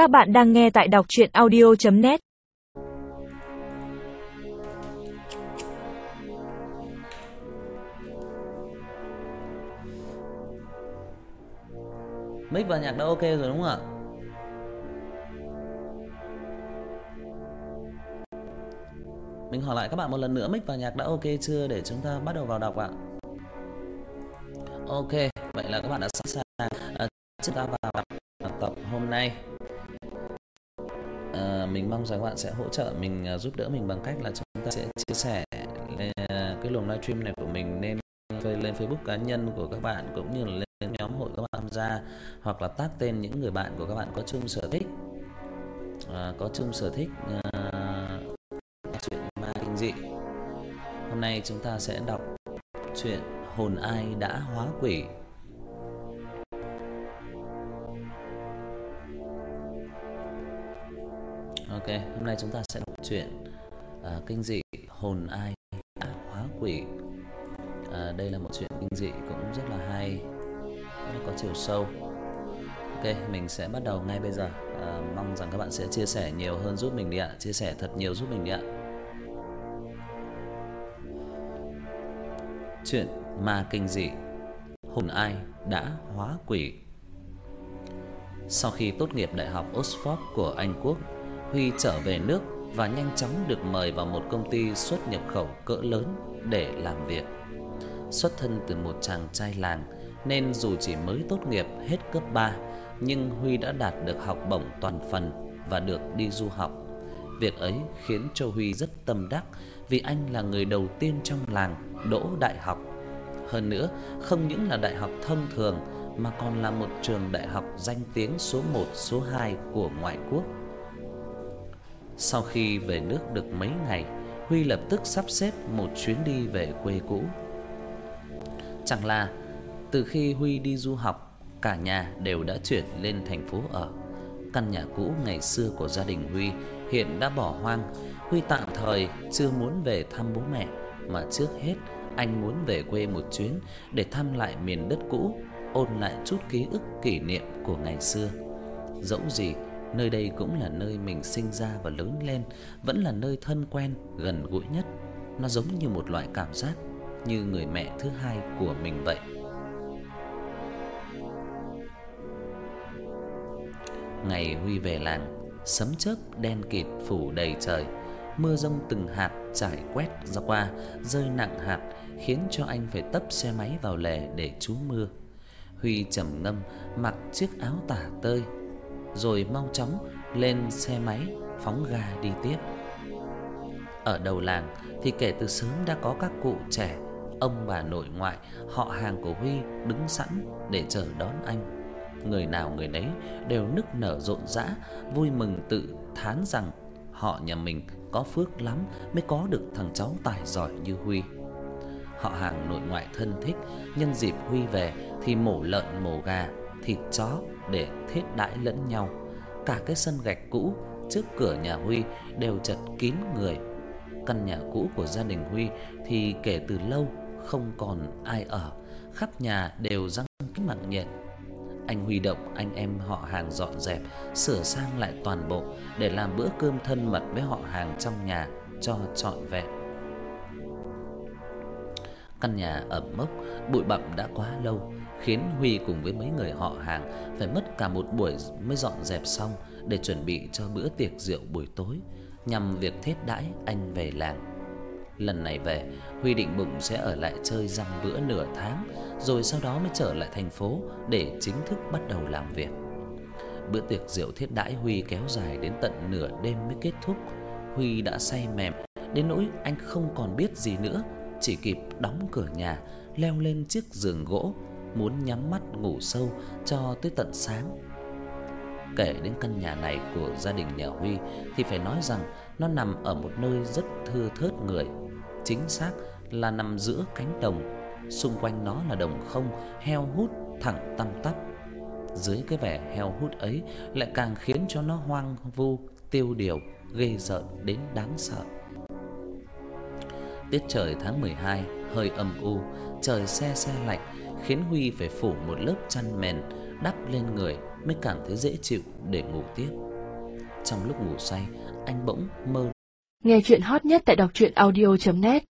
Các bạn đang nghe tại đọc chuyện audio.net Mic và nhạc đã ok rồi đúng không ạ? Mình hỏi lại các bạn một lần nữa mic và nhạc đã ok chưa để chúng ta bắt đầu vào đọc ạ. Ok, vậy là các bạn đã sẵn sàng à, chúng ta vào tập hôm nay. Mình mong rằng các bạn sẽ hỗ trợ mình à, giúp đỡ mình bằng cách là chúng ta sẽ chia sẻ lên cái luồng livestream này của mình lên lên Facebook cá nhân của các bạn cũng như là lên nhóm hội các bạn tham gia hoặc là tag tên những người bạn của các bạn có chung sở thích. À, có chung sở thích à, chuyện ma kinh dị. Hôm nay chúng ta sẽ đọc chuyện Hồn ai đã hóa quỷ. Ok, hôm nay chúng ta sẽ đọc truyện à, kinh dị Hồn ai đã hóa quỷ. À, đây là một chuyện kinh dị cũng rất là hay, rất có chiều sâu. Ok, mình sẽ bắt đầu ngay bây giờ. À, mong rằng các bạn sẽ chia sẻ nhiều hơn giúp mình đi ạ, chia sẻ thật nhiều giúp mình đi ạ. Chuyện ma kinh dị Hồn ai đã hóa quỷ Sau khi tốt nghiệp Đại học Oxford của Anh Quốc Huy trở về nước và nhanh chóng được mời vào một công ty xuất nhập khẩu cỡ lớn để làm việc Xuất thân từ một chàng trai làng Nên dù chỉ mới tốt nghiệp hết cấp 3 Nhưng Huy đã đạt được học bổng toàn phần và được đi du học Việc ấy khiến cho Huy rất tâm đắc vì anh là người đầu tiên trong làng đỗ đại học. Hơn nữa, không những là đại học thông thường mà còn là một trường đại học danh tiếng số 1, số 2 của ngoại quốc. Sau khi về nước được mấy ngày, Huy lập tức sắp xếp một chuyến đi về quê cũ. Chẳng là từ khi Huy đi du học, cả nhà đều đã chuyển lên thành phố ở. Căn nhà cũ ngày xưa của gia đình Huy hiện đã bỏ hoang. Huy tạm thời chưa muốn về thăm bố mẹ mà trước hết anh muốn về quê một chuyến để thăm lại miền đất cũ, ôn lại chút ký ức kỷ niệm của ngày xưa. Dẫu gì, nơi đây cũng là nơi mình sinh ra và lớn lên, vẫn là nơi thân quen, gần gũi nhất. Nó giống như một loại cảm giác như người mẹ thứ hai của mình vậy. Ngày Huy về làng, sấm chớp đen kịt phủ đầy trời, mưa rông từng hạt trải quét ra qua, rơi nặng hạt khiến cho anh phải tấp xe máy vào lề để trú mưa. Huy trầm ngâm mặc chiếc áo tả tơi, rồi mau chóng lên xe máy phóng ga đi tiếp. Ở đầu làng thì kể từ sớm đã có các cụ trẻ, ông bà nội ngoại, họ hàng của Huy đứng sẵn để chờ đón anh người nào người nấy đều nức nở rộn rã, vui mừng tự thán rằng họ nhà mình có phước lắm mới có được thằng cháu tài giỏi như Huy. Họ hàng nội ngoại thân thích, nhân dịp Huy về thì mổ lợn mổ gà, thịt chó để thiết đãi lẫn nhau. Cả cái sân gạch cũ trước cửa nhà Huy đều chật kín người. Căn nhà cũ của gia đình Huy thì kể từ lâu không còn ai ở, khắp nhà đều răng kín mặt nhện anh huy động anh em họ hàng dọn dẹp, sửa sang lại toàn bộ để làm bữa cơm thân mật với họ hàng trong nhà cho trọn vẹn. Căn nhà ẩm mốc, bụi bặm đã quá lâu, khiến Huy cùng với mấy người họ hàng phải mất cả một buổi mới dọn dẹp xong để chuẩn bị cho bữa tiệc rượu buổi tối nhằm việc thiết đãi anh về làng. Lần này về, Huy định bụng sẽ ở lại chơi răng bữa nửa tháng, rồi sau đó mới trở lại thành phố để chính thức bắt đầu làm việc. Bữa tiệc rượu thiết đãi Huy kéo dài đến tận nửa đêm mới kết thúc. Huy đã say mềm đến nỗi anh không còn biết gì nữa, chỉ kịp đóng cửa nhà, leo lên chiếc giường gỗ, muốn nhắm mắt ngủ sâu cho tới tận sáng. Kể đến căn nhà này của gia đình nhà Huy thì phải nói rằng nó nằm ở một nơi rất thưa thớt người chính xác là nằm giữa cánh đồng, xung quanh nó là đồng không, heo hút thẳng tăm tắp. Dưới cái vẻ heo hút ấy lại càng khiến cho nó hoang vu, tiêu điều, ghê rợn đến đáng sợ. Tiết trời tháng 12 hơi âm u, trời se se lạnh khiến Huy phải phủ một lớp chăn mền đắp lên người mới cảm thấy dễ chịu để ngủ tiếp. trong lúc ngủ say, anh bỗng mơ. Nghe truyện hot nhất tại đọc truyện audio net